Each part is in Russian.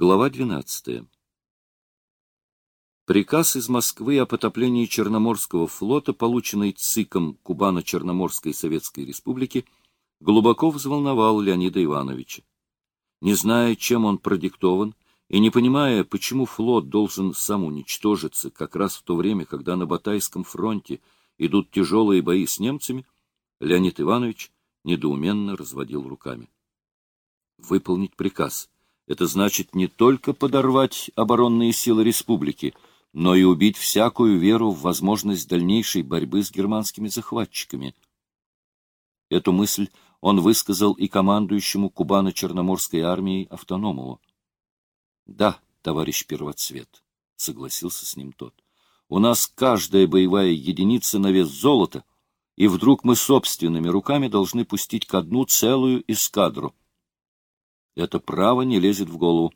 Глава 12. Приказ из Москвы о потоплении Черноморского флота, полученный ЦИКом Кубано-Черноморской Советской Республики, глубоко взволновал Леонида Ивановича. Не зная, чем он продиктован, и не понимая, почему флот должен сам уничтожиться как раз в то время, когда на Батайском фронте идут тяжелые бои с немцами, Леонид Иванович недоуменно разводил руками. Выполнить приказ — это значит не только подорвать оборонные силы республики, но и убить всякую веру в возможность дальнейшей борьбы с германскими захватчиками. Эту мысль он высказал и командующему Кубано-Черноморской армией Автономову. — Да, товарищ Первоцвет, — согласился с ним тот, — у нас каждая боевая единица на вес золота, и вдруг мы собственными руками должны пустить ко дну целую эскадру. Это право не лезет в голову.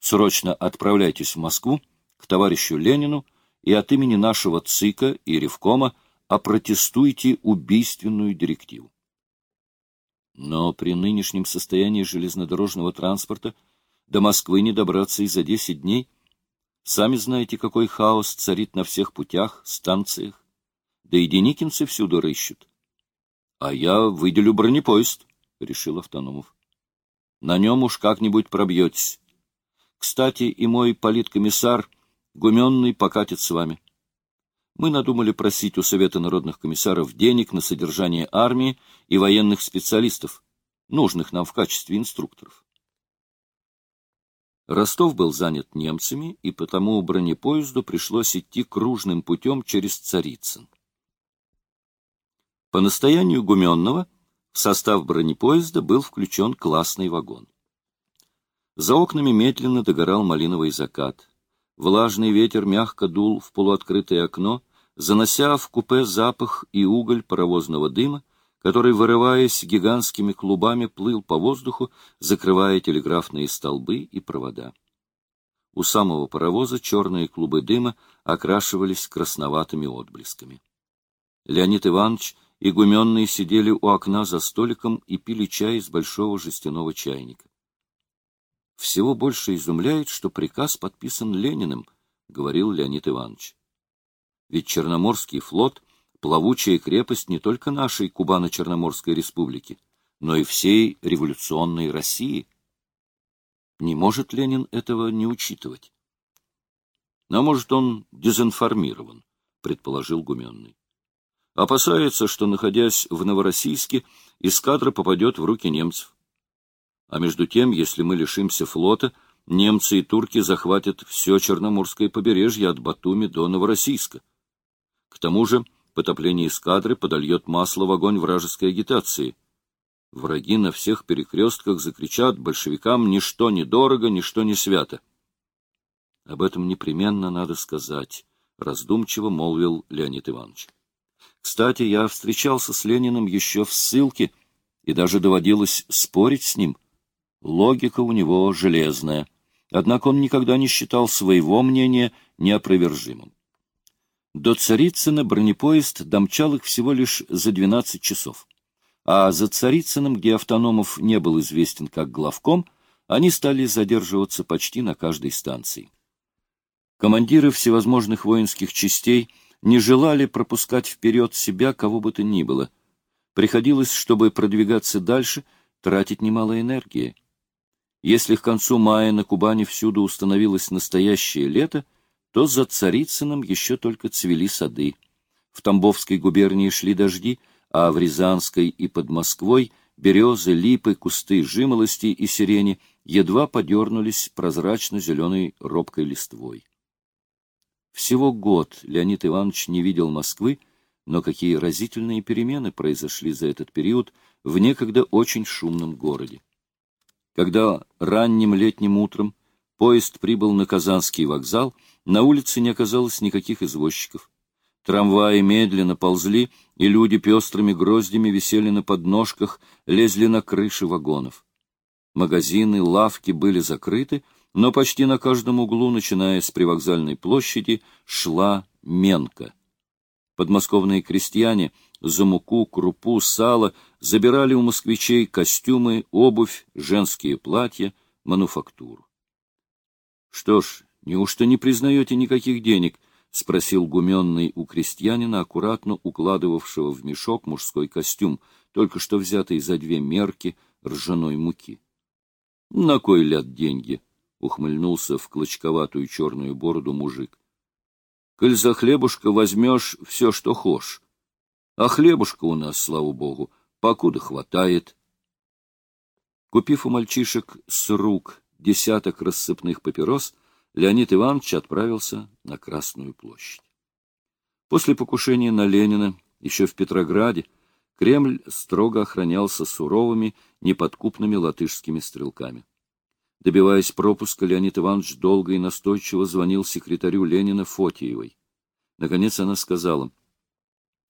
Срочно отправляйтесь в Москву к товарищу Ленину и от имени нашего ЦИКа и Ревкома опротестуйте убийственную директиву. Но при нынешнем состоянии железнодорожного транспорта до Москвы не добраться и за десять дней. Сами знаете, какой хаос царит на всех путях, станциях. Да и деникинцы всюду рыщут. — А я выделю бронепоезд, — решил Автономов. На нем уж как-нибудь пробьетесь. Кстати, и мой политкомиссар Гуменный покатит с вами. Мы надумали просить у Совета народных комиссаров денег на содержание армии и военных специалистов, нужных нам в качестве инструкторов. Ростов был занят немцами, и потому бронепоезду пришлось идти кружным путем через Царицын. По настоянию Гуменного в состав бронепоезда был включен классный вагон. За окнами медленно догорал малиновый закат. Влажный ветер мягко дул в полуоткрытое окно, занося в купе запах и уголь паровозного дыма, который, вырываясь гигантскими клубами, плыл по воздуху, закрывая телеграфные столбы и провода. У самого паровоза черные клубы дыма окрашивались красноватыми отблесками. Леонид Иванович Игуменные сидели у окна за столиком и пили чай из большого жестяного чайника. Всего больше изумляет, что приказ подписан Лениным, — говорил Леонид Иванович. Ведь Черноморский флот — плавучая крепость не только нашей Кубано-Черноморской республики, но и всей революционной России. Не может Ленин этого не учитывать? — А может, он дезинформирован, — предположил Гуменный. Опасается, что, находясь в Новороссийске, эскадра попадет в руки немцев. А между тем, если мы лишимся флота, немцы и турки захватят все Черноморское побережье от Батуми до Новороссийска. К тому же потопление эскадры подольет масло в огонь вражеской агитации. Враги на всех перекрестках закричат большевикам «ничто не дорого, ничто не свято». Об этом непременно надо сказать, — раздумчиво молвил Леонид Иванович. Кстати, я встречался с Лениным еще в ссылке, и даже доводилось спорить с ним. Логика у него железная. Однако он никогда не считал своего мнения неопровержимым. До Царицына бронепоезд домчал их всего лишь за 12 часов. А за Царицыным, где Автономов не был известен как главком, они стали задерживаться почти на каждой станции. Командиры всевозможных воинских частей — не желали пропускать вперед себя кого бы то ни было. Приходилось, чтобы продвигаться дальше, тратить немало энергии. Если к концу мая на Кубани всюду установилось настоящее лето, то за Царицыным еще только цвели сады. В Тамбовской губернии шли дожди, а в Рязанской и под Москвой березы, липы, кусты жимолости и сирени едва подернулись прозрачно-зеленой робкой листвой. Всего год Леонид Иванович не видел Москвы, но какие разительные перемены произошли за этот период в некогда очень шумном городе. Когда ранним летним утром поезд прибыл на Казанский вокзал, на улице не оказалось никаких извозчиков. Трамваи медленно ползли, и люди пестрыми гроздями висели на подножках, лезли на крыши вагонов. Магазины, лавки были закрыты, но почти на каждом углу, начиная с привокзальной площади, шла менка. Подмосковные крестьяне за муку, крупу, сало забирали у москвичей костюмы, обувь, женские платья, мануфактуру. Что ж, неужто не признаете никаких денег? — спросил гуменный у крестьянина, аккуратно укладывавшего в мешок мужской костюм, только что взятый за две мерки ржаной муки. — На кой ляд деньги? — ухмыльнулся в клочковатую черную бороду мужик. — Коль за хлебушка возьмешь все, что хошь. А хлебушка у нас, слава богу, покуда хватает. Купив у мальчишек с рук десяток рассыпных папирос, Леонид Иванович отправился на Красную площадь. После покушения на Ленина еще в Петрограде Кремль строго охранялся суровыми, неподкупными латышскими стрелками. Добиваясь пропуска, Леонид Иванович долго и настойчиво звонил секретарю Ленина Фотиевой. Наконец она сказала —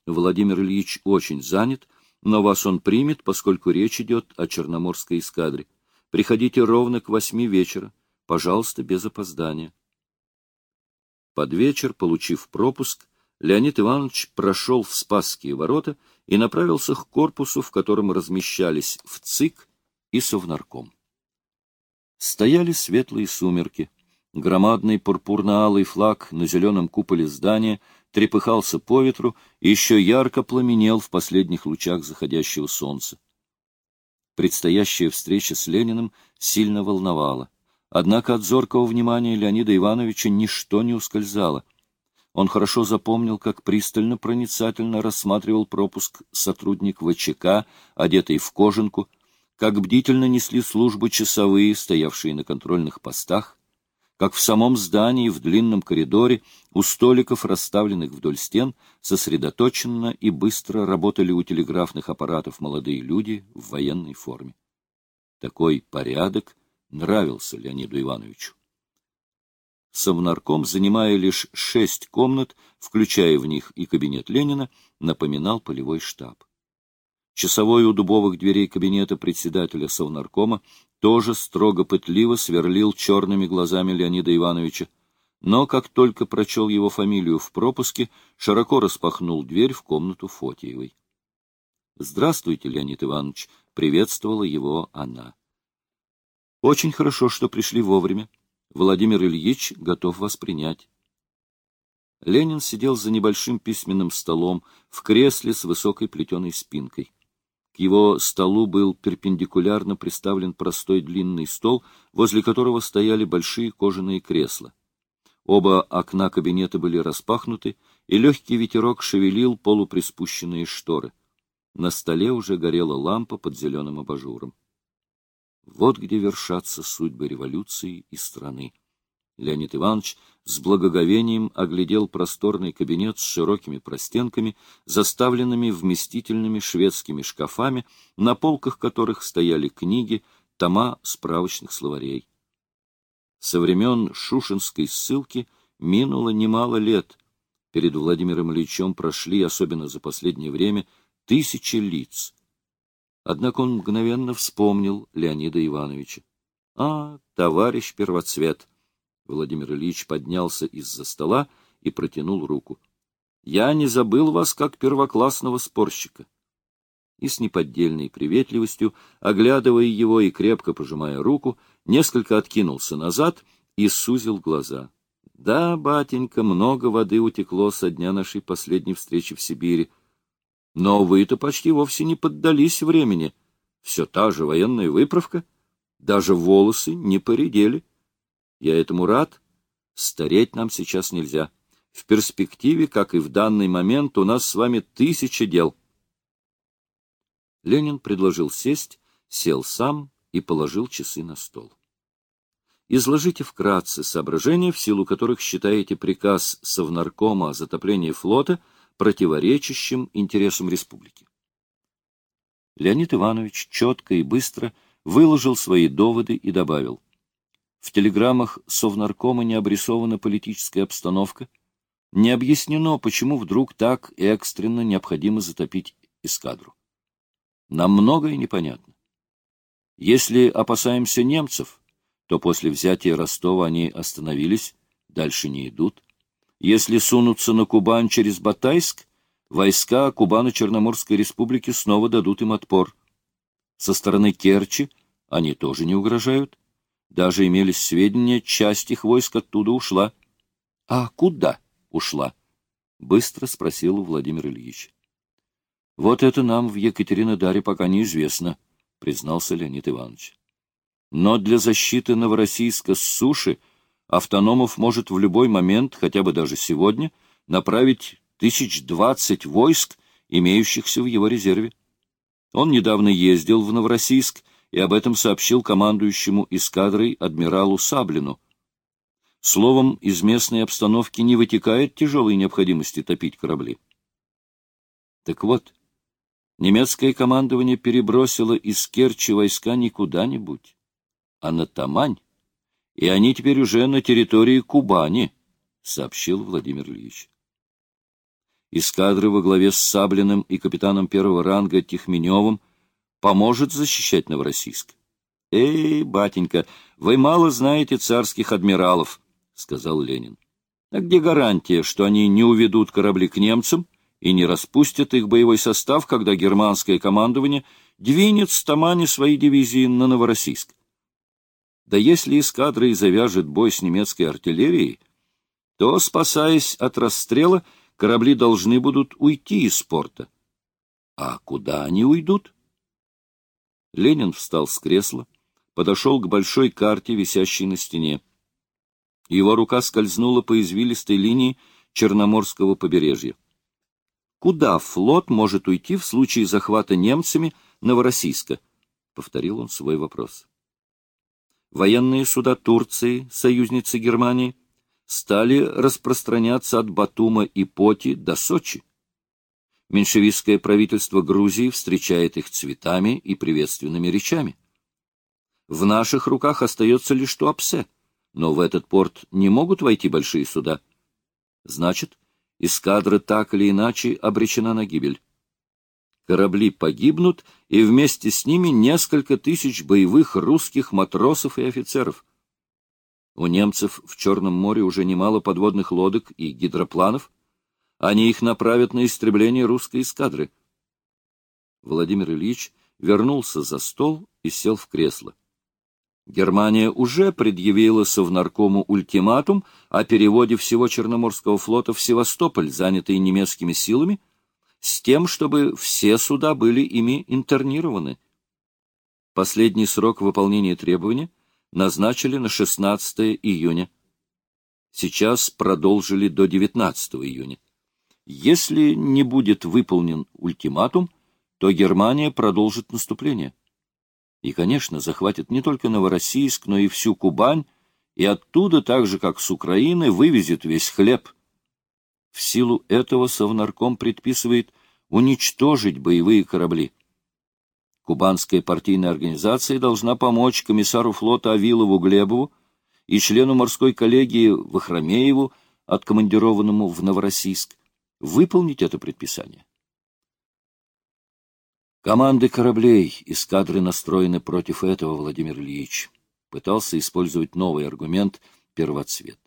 Владимир Ильич очень занят, но вас он примет, поскольку речь идет о Черноморской эскадре. Приходите ровно к восьми вечера. Пожалуйста, без опоздания. Под вечер, получив пропуск, Леонид Иванович прошел в Спасские ворота и направился к корпусу, в котором размещались в ЦИК и Совнарком. Стояли светлые сумерки. Громадный пурпурно-алый флаг на зеленом куполе здания трепыхался по ветру и еще ярко пламенел в последних лучах заходящего солнца. Предстоящая встреча с Лениным сильно волновала. Однако от зоркого внимания Леонида Ивановича ничто не ускользало. Он хорошо запомнил, как пристально проницательно рассматривал пропуск сотрудник ВЧК, одетый в кожанку, как бдительно несли службу часовые, стоявшие на контрольных постах, как в самом здании, в длинном коридоре, у столиков, расставленных вдоль стен, сосредоточенно и быстро работали у телеграфных аппаратов молодые люди в военной форме. Такой порядок нравился Леониду Ивановичу. Совнарком, занимая лишь шесть комнат, включая в них и кабинет Ленина, напоминал полевой штаб. Часовой у дубовых дверей кабинета председателя Совнаркома тоже строго пытливо сверлил черными глазами Леонида Ивановича, но как только прочел его фамилию в пропуске, широко распахнул дверь в комнату Фотиевой. — Здравствуйте, Леонид Иванович! — приветствовала его она. — Очень хорошо, что пришли вовремя. Владимир Ильич готов вас принять. Ленин сидел за небольшим письменным столом в кресле с высокой плетеной спинкой. К его столу был перпендикулярно приставлен простой длинный стол, возле которого стояли большие кожаные кресла. Оба окна кабинета были распахнуты, и легкий ветерок шевелил полуприспущенные шторы. На столе уже горела лампа под зеленым абажуром. Вот где вершатся судьбы революции и страны. Леонид Иванович с благоговением оглядел просторный кабинет с широкими простенками, заставленными вместительными шведскими шкафами, на полках которых стояли книги, тома справочных словарей. Со времен Шушинской ссылки минуло немало лет. Перед Владимиром Ильичем прошли, особенно за последнее время, тысячи лиц. Однако он мгновенно вспомнил Леонида Ивановича. — А, товарищ первоцвет! Владимир Ильич поднялся из-за стола и протянул руку. — Я не забыл вас как первоклассного спорщика. И с неподдельной приветливостью, оглядывая его и крепко пожимая руку, несколько откинулся назад и сузил глаза. — Да, батенька, много воды утекло со дня нашей последней встречи в Сибири. Но вы-то почти вовсе не поддались времени. Все та же военная выправка. Даже волосы не поредели. — я этому рад. Стареть нам сейчас нельзя. В перспективе, как и в данный момент, у нас с вами тысяча дел. Ленин предложил сесть, сел сам и положил часы на стол. Изложите вкратце соображения, в силу которых считаете приказ Совнаркома о затоплении флота противоречащим интересам республики. Леонид Иванович четко и быстро выложил свои доводы и добавил — в телеграммах Совнаркома не обрисована политическая обстановка. Не объяснено, почему вдруг так экстренно необходимо затопить эскадру. Нам многое непонятно. Если опасаемся немцев, то после взятия Ростова они остановились, дальше не идут. Если сунутся на Кубань через Батайск, войска Кубано-Черноморской республики снова дадут им отпор. Со стороны Керчи они тоже не угрожают. Даже имелись сведения, часть их войск оттуда ушла. — А куда ушла? — быстро спросил Владимир Ильич. — Вот это нам в Екатеринодаре пока неизвестно, — признался Леонид Иванович. Но для защиты Новороссийска с суши автономов может в любой момент, хотя бы даже сегодня, направить тысяч двадцать войск, имеющихся в его резерве. Он недавно ездил в Новороссийск и об этом сообщил командующему эскадрой адмиралу Саблину. Словом, из местной обстановки не вытекает тяжелой необходимости топить корабли. Так вот, немецкое командование перебросило из Керчи войска не куда-нибудь, а на Тамань, и они теперь уже на территории Кубани, — сообщил Владимир Ильич. Эскадры во главе с Саблиным и капитаном первого ранга Тихменевым поможет защищать Новороссийск. — Эй, батенька, вы мало знаете царских адмиралов, — сказал Ленин. — А где гарантия, что они не уведут корабли к немцам и не распустят их боевой состав, когда германское командование двинет с Тамани свои дивизии на Новороссийск? Да если эскадра и завяжет бой с немецкой артиллерией, то, спасаясь от расстрела, корабли должны будут уйти из порта. А куда они уйдут? Ленин встал с кресла, подошел к большой карте, висящей на стене. Его рука скользнула по извилистой линии Черноморского побережья. Куда флот может уйти в случае захвата немцами Новороссийска? — повторил он свой вопрос военные суда Турции, союзницы Германии, стали распространяться от Батума и Поти до Сочи. Меньшевистское правительство Грузии встречает их цветами и приветственными речами. В наших руках остается лишь Туапсе, но в этот порт не могут войти большие суда. Значит, эскадра так или иначе обречена на гибель корабли погибнут, и вместе с ними несколько тысяч боевых русских матросов и офицеров. У немцев в Черном море уже немало подводных лодок и гидропланов. Они их направят на истребление русской эскадры. Владимир Ильич вернулся за стол и сел в кресло. Германия уже предъявила Совнаркому ультиматум о переводе всего Черноморского флота в Севастополь, занятый немецкими силами, с тем, чтобы все суда были ими интернированы. Последний срок выполнения требования назначили на 16 июня. Сейчас продолжили до 19 июня. Если не будет выполнен ультиматум, то Германия продолжит наступление. И, конечно, захватит не только Новороссийск, но и всю Кубань, и оттуда, так же как с Украины, вывезет весь хлеб – в силу этого Совнарком предписывает уничтожить боевые корабли. Кубанская партийная организация должна помочь комиссару флота Авилову Глебову и члену морской коллегии Вахромееву, откомандированному в Новороссийск, выполнить это предписание. Команды кораблей эскадры настроены против этого, Владимир Ильич. Пытался использовать новый аргумент первоцвет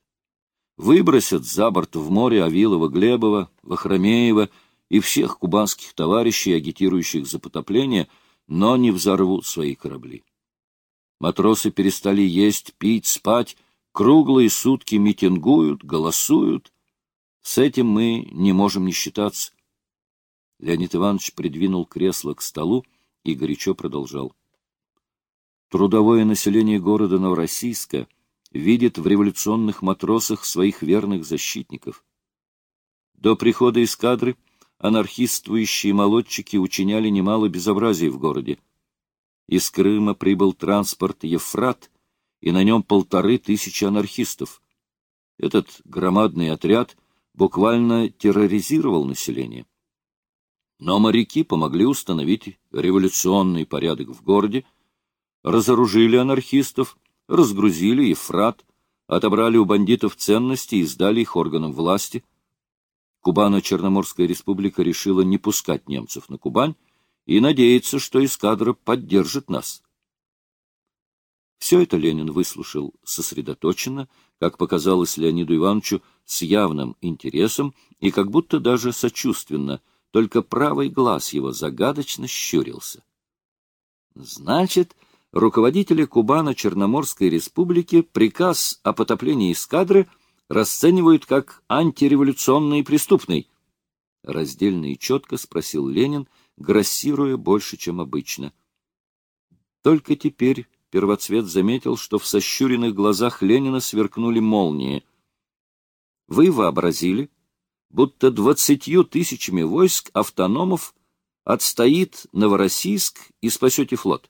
выбросят за борт в море Авилова, Глебова, Вахромеева и всех кубанских товарищей, агитирующих за потопление, но не взорвут свои корабли. Матросы перестали есть, пить, спать, круглые сутки митингуют, голосуют. С этим мы не можем не считаться. Леонид Иванович придвинул кресло к столу и горячо продолжал. Трудовое население города Новороссийска — видит в революционных матросах своих верных защитников. До прихода эскадры анархистствующие молодчики учиняли немало безобразий в городе. Из Крыма прибыл транспорт «Ефрат», и на нем полторы тысячи анархистов. Этот громадный отряд буквально терроризировал население. Но моряки помогли установить революционный порядок в городе, разоружили анархистов разгрузили Ефрат, отобрали у бандитов ценности и сдали их органам власти. Кубано-Черноморская республика решила не пускать немцев на Кубань и надеется, что эскадра поддержит нас. Все это Ленин выслушал сосредоточенно, как показалось Леониду Ивановичу, с явным интересом и как будто даже сочувственно, только правый глаз его загадочно щурился. — Значит, руководители Кубано-Черноморской республики приказ о потоплении эскадры расценивают как антиреволюционный и преступный. Раздельно и четко спросил Ленин, грассируя больше, чем обычно. Только теперь Первоцвет заметил, что в сощуренных глазах Ленина сверкнули молнии. Вы вообразили, будто двадцатью тысячами войск автономов отстоит Новороссийск и спасете флот.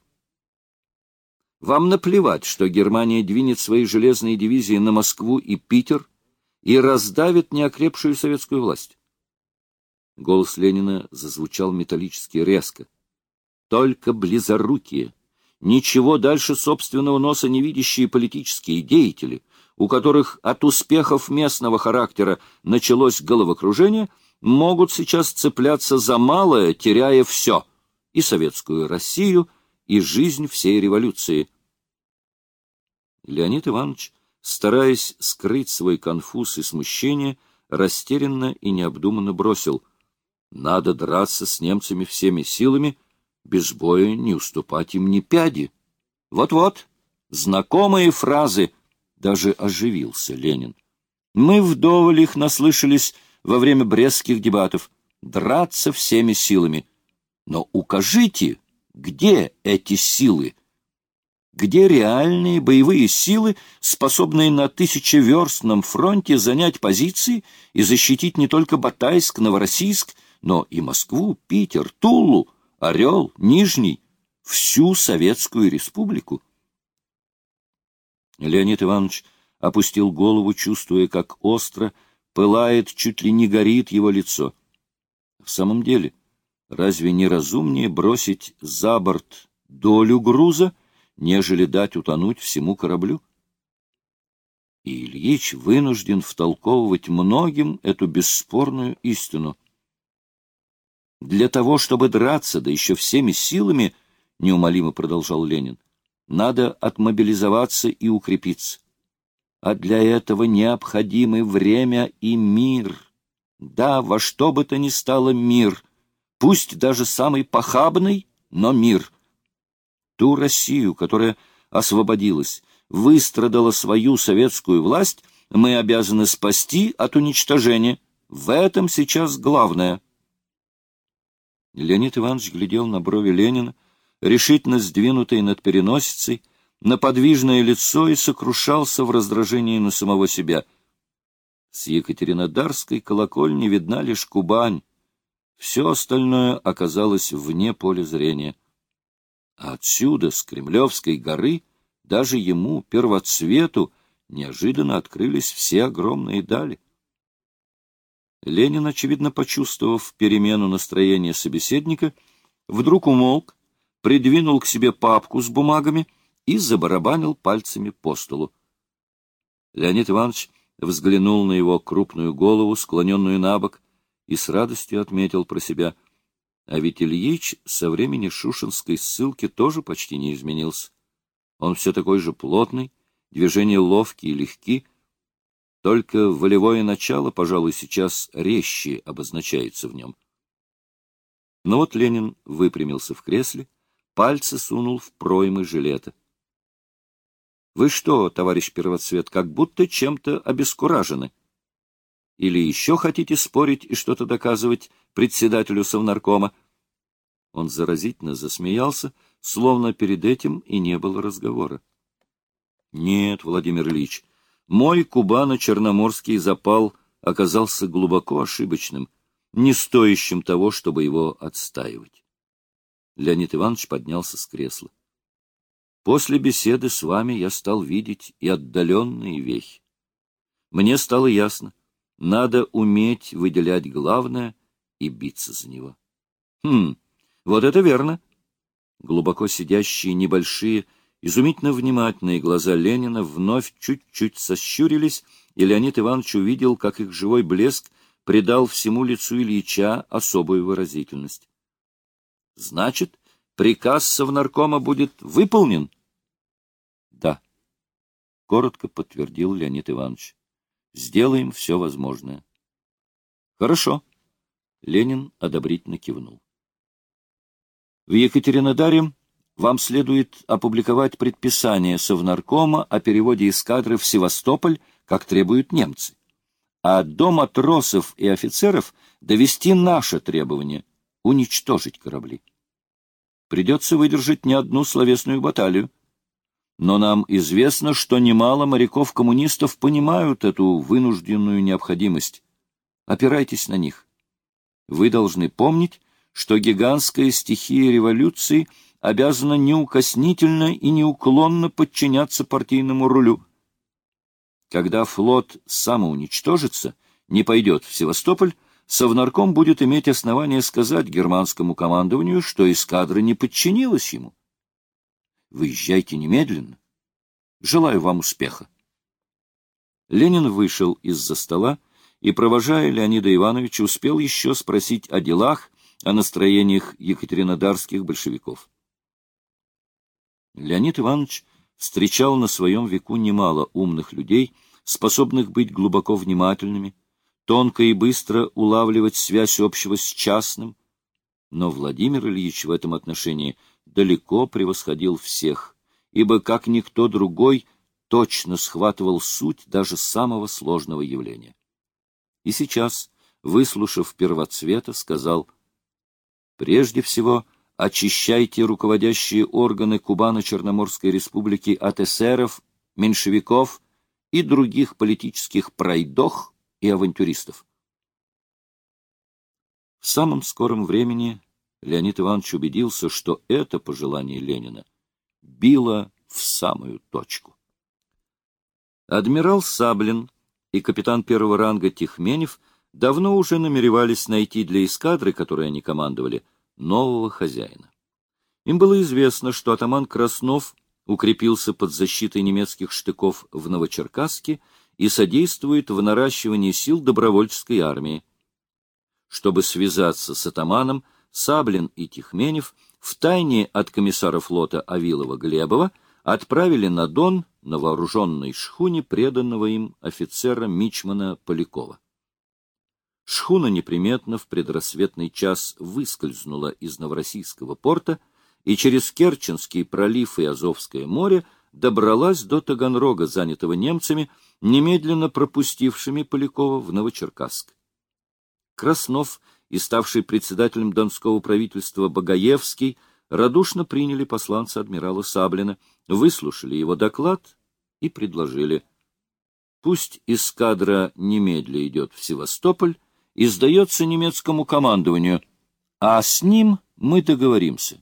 Вам наплевать, что Германия двинет свои железные дивизии на Москву и Питер и раздавит неокрепшую советскую власть. Голос Ленина зазвучал металлически резко. Только близорукие, ничего дальше собственного носа не видящие политические деятели, у которых от успехов местного характера началось головокружение, могут сейчас цепляться за малое, теряя все — и советскую Россию, и жизнь всей революции. Леонид Иванович, стараясь скрыть свой конфуз и смущение, растерянно и необдуманно бросил — надо драться с немцами всеми силами, без боя не уступать им ни пяди. Вот-вот, знакомые фразы, даже оживился Ленин. Мы вдоволь их наслышались во время брестских дебатов. Драться всеми силами. Но укажите, где эти силы? Где реальные боевые силы, способные на тысячеверстном фронте занять позиции и защитить не только Батайск, Новороссийск, но и Москву, Питер, Тулу, Орел, Нижний, всю Советскую Республику. Леонид Иванович опустил голову, чувствуя, как остро пылает, чуть ли не горит его лицо. В самом деле, разве не разумнее бросить за борт долю груза, нежели дать утонуть всему кораблю? И Ильич вынужден втолковывать многим эту бесспорную истину — для того, чтобы драться, да еще всеми силами, — неумолимо продолжал Ленин, — надо отмобилизоваться и укрепиться. А для этого необходимы время и мир. Да, во что бы то ни стало мир, пусть даже самый похабный, но мир. Ту Россию, которая освободилась, выстрадала свою советскую власть, мы обязаны спасти от уничтожения. В этом сейчас главное — Леонид Иванович глядел на брови Ленина, решительно сдвинутые над переносицей, на подвижное лицо и сокрушался в раздражении на самого себя. С Екатеринодарской колокольни видна лишь Кубань. Все остальное оказалось вне поля зрения. А отсюда, с Кремлевской горы, даже ему, первоцвету, неожиданно открылись все огромные дали. Ленин, очевидно почувствовав перемену настроения собеседника, вдруг умолк, придвинул к себе папку с бумагами и забарабанил пальцами по столу. Леонид Иванович взглянул на его крупную голову, склоненную на бок, и с радостью отметил про себя. А ведь Ильич со времени Шушинской ссылки тоже почти не изменился. Он все такой же плотный, движения ловкие и легки, только волевое начало, пожалуй, сейчас резче обозначается в нем. Но вот Ленин выпрямился в кресле, пальцы сунул в проймы жилета. — Вы что, товарищ Первоцвет, как будто чем-то обескуражены? Или еще хотите спорить и что-то доказывать председателю Совнаркома? Он заразительно засмеялся, словно перед этим и не было разговора. — Нет, Владимир Ильич, — мой кубано-черноморский запал оказался глубоко ошибочным, не стоящим того, чтобы его отстаивать. Леонид Иванович поднялся с кресла. После беседы с вами я стал видеть и отдаленные вехи. Мне стало ясно, надо уметь выделять главное и биться за него. Хм, вот это верно. Глубоко сидящие небольшие Изумительно внимательные глаза Ленина вновь чуть-чуть сощурились, и Леонид Иванович увидел, как их живой блеск придал всему лицу Ильича особую выразительность. — Значит, приказ Совнаркома будет выполнен? — Да, — коротко подтвердил Леонид Иванович. — Сделаем все возможное. — Хорошо. Ленин одобрительно кивнул. В Екатеринодаре вам следует опубликовать предписание Совнаркома о переводе эскадры в Севастополь, как требуют немцы. А до матросов и офицеров довести наше требование — уничтожить корабли. Придется выдержать не одну словесную баталию. Но нам известно, что немало моряков-коммунистов понимают эту вынужденную необходимость. Опирайтесь на них. Вы должны помнить, что гигантская стихия революции обязана неукоснительно и неуклонно подчиняться партийному рулю. Когда флот самоуничтожится, не пойдет в Севастополь, Совнарком будет иметь основание сказать германскому командованию, что эскадра не подчинилась ему. Выезжайте немедленно. Желаю вам успеха. Ленин вышел из-за стола и, провожая Леонида Ивановича, успел еще спросить о делах, о настроениях екатеринодарских большевиков. Леонид Иванович встречал на своем веку немало умных людей, способных быть глубоко внимательными, тонко и быстро улавливать связь общего с частным, но Владимир Ильич в этом отношении далеко превосходил всех, ибо, как никто другой, точно схватывал суть даже самого сложного явления. И сейчас, выслушав первоцвета, сказал, «Прежде всего, очищайте руководящие органы Кубано-Черноморской республики от эсеров, меньшевиков и других политических пройдох, и авантюристов. В самом скором времени Леонид Иванович убедился, что это пожелание Ленина било в самую точку. Адмирал Саблин и капитан первого ранга Тихменев давно уже намеревались найти для эскадры, которой они командовали, нового хозяина. Им было известно, что атаман Краснов укрепился под защитой немецких штыков в Новочеркасске и содействует в наращивании сил добровольческой армии. Чтобы связаться с атаманом, Саблин и Тихменев втайне от комиссара флота Авилова-Глебова отправили на Дон на вооруженной шхуне преданного им офицера Мичмана Полякова. Шхуна неприметно в предрассветный час выскользнула из Новороссийского порта и через Керченский пролив и Азовское море добралась до Таганрога, занятого немцами, немедленно пропустившими Полякова в Новочеркасск. Краснов и ставший председателем Донского правительства Багаевский радушно приняли посланца адмирала Саблина, выслушали его доклад и предложили пусть эскадра немедля идет в Севастополь и сдается немецкому командованию, а с ним мы договоримся.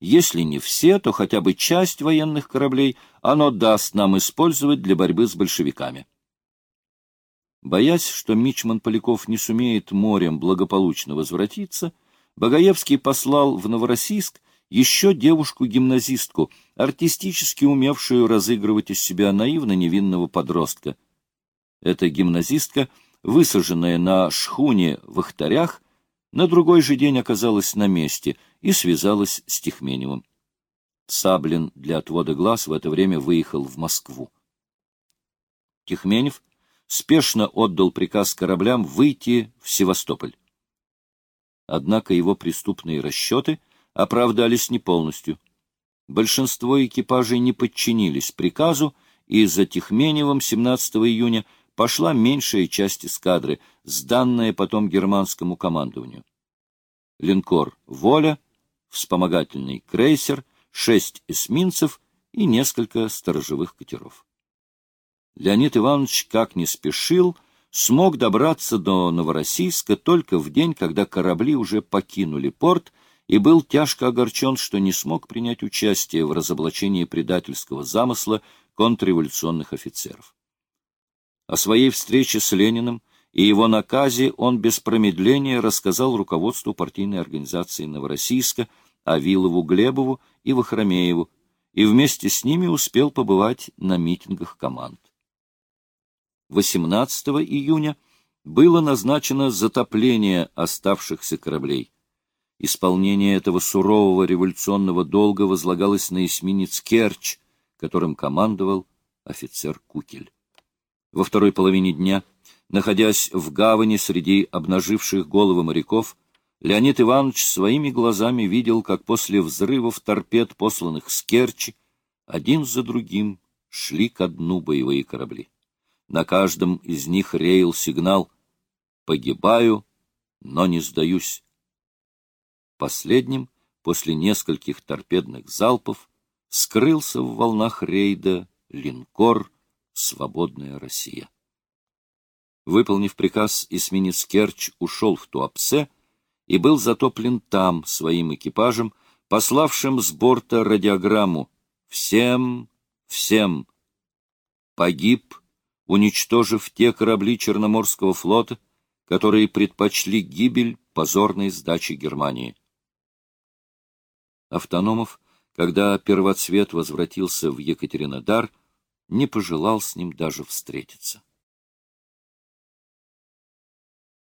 Если не все, то хотя бы часть военных кораблей оно даст нам использовать для борьбы с большевиками. Боясь, что Мичман Поляков не сумеет морем благополучно возвратиться, Багаевский послал в Новороссийск еще девушку-гимназистку, артистически умевшую разыгрывать из себя наивно-невинного подростка. Эта гимназистка, высаженная на шхуне в Ахтарях, на другой же день оказалась на месте и связалась с Тихменевым. Саблин для отвода глаз в это время выехал в Москву. Тихменев спешно отдал приказ кораблям выйти в Севастополь. Однако его преступные расчеты оправдались не полностью. Большинство экипажей не подчинились приказу, и за Тихменевым 17 июня пошла меньшая часть эскадры, сданная потом германскому командованию. Линкор «Воля», вспомогательный крейсер, шесть эсминцев и несколько сторожевых катеров. Леонид Иванович, как не спешил, смог добраться до Новороссийска только в день, когда корабли уже покинули порт, и был тяжко огорчен, что не смог принять участие в разоблачении предательского замысла контрреволюционных офицеров. О своей встрече с Лениным и его наказе он без промедления рассказал руководству партийной организации Новороссийска, Авилову Глебову и Вахромееву, и вместе с ними успел побывать на митингах команд. 18 июня было назначено затопление оставшихся кораблей. Исполнение этого сурового революционного долга возлагалось на эсминец Керчь, которым командовал офицер Кукель. Во второй половине дня, находясь в гавани среди обнаживших головы моряков, Леонид Иванович своими глазами видел, как после взрывов торпед, посланных с Керчи, один за другим шли ко дну боевые корабли. На каждом из них реял сигнал «Погибаю, но не сдаюсь». Последним, после нескольких торпедных залпов, скрылся в волнах рейда линкор «Свободная Россия». Выполнив приказ, эсминец Керчь ушел в Туапсе и был затоплен там своим экипажем, пославшим с борта радиограмму «Всем, всем!» Погиб, уничтожив те корабли Черноморского флота, которые предпочли гибель позорной сдачи Германии. Автономов, когда первоцвет возвратился в Екатеринодар, не пожелал с ним даже встретиться.